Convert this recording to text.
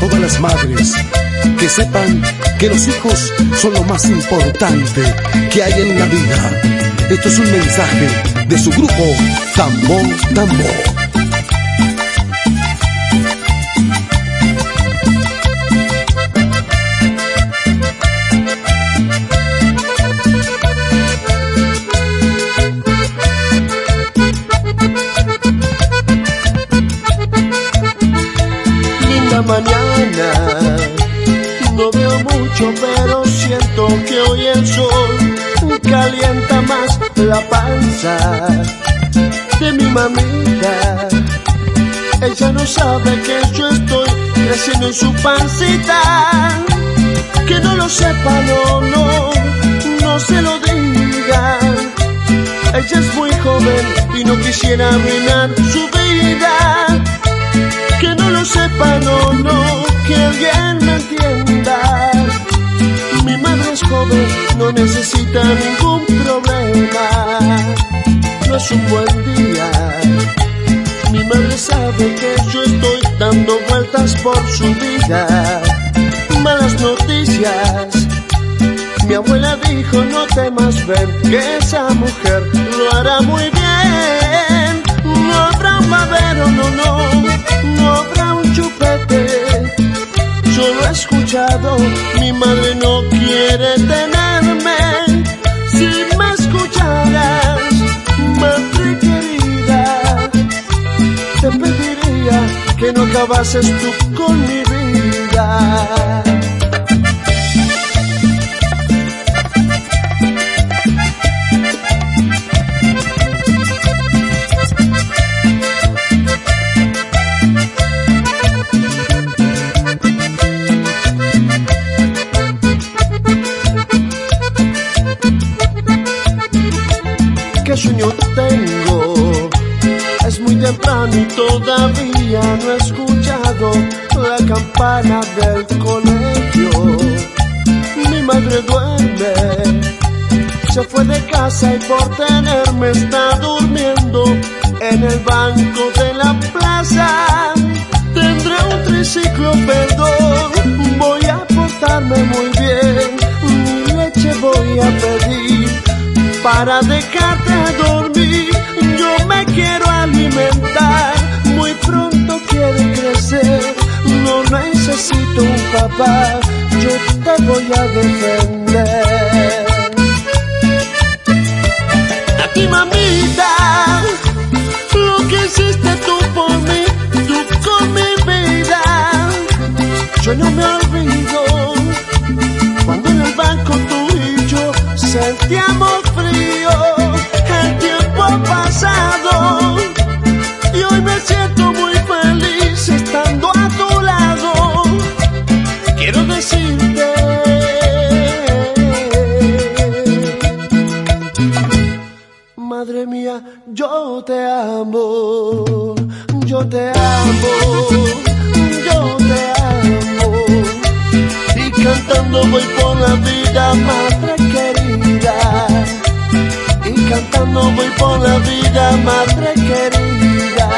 todas las madres que sepan que los hijos son lo más importante que hay en la vida. Esto es un mensaje de su grupo Tambo Tambo. No veo mucho, pero siento que hoy el sol calienta más la panza de mi mamita. Ella no sabe que yo estoy creciendo en su pancita. Que no lo sepa, no, no, no se lo diga. Ella es muy joven y no quisiera arruinar su vida. Que no que alguien me entienda. Mi madre es joven, no necesita ningún problema. No es un buen día. Mi madre sabe que yo estoy dando vueltas por su vida. Malas noticias. Mi abuela dijo no temas ver que esa mujer lo hará muy bien. No habrá un madero, no, no, mi madre no quiere tenerme. Si me escucharas, madre querida, te pediría que no acabases tú con muy temprano y todavía no he escuchado la campana del colegio. Mi madre duerme, se fue de casa y por tenerme está durmiendo en el banco de la plaza. Tendré un triciclo, perdón, voy a portarme muy bien, mi leche voy a pedir para dejarte dormir. Muy pronto quiero crecer. No necesito un papá, yo te voy a defender. A ti mamita, lo que hiciste tú por mí, tú con mi vida, yo no me te amo, yo te amo, yo te amo. Y cantando voy por la vida, madre querida. Y cantando voy por la vida, madre querida.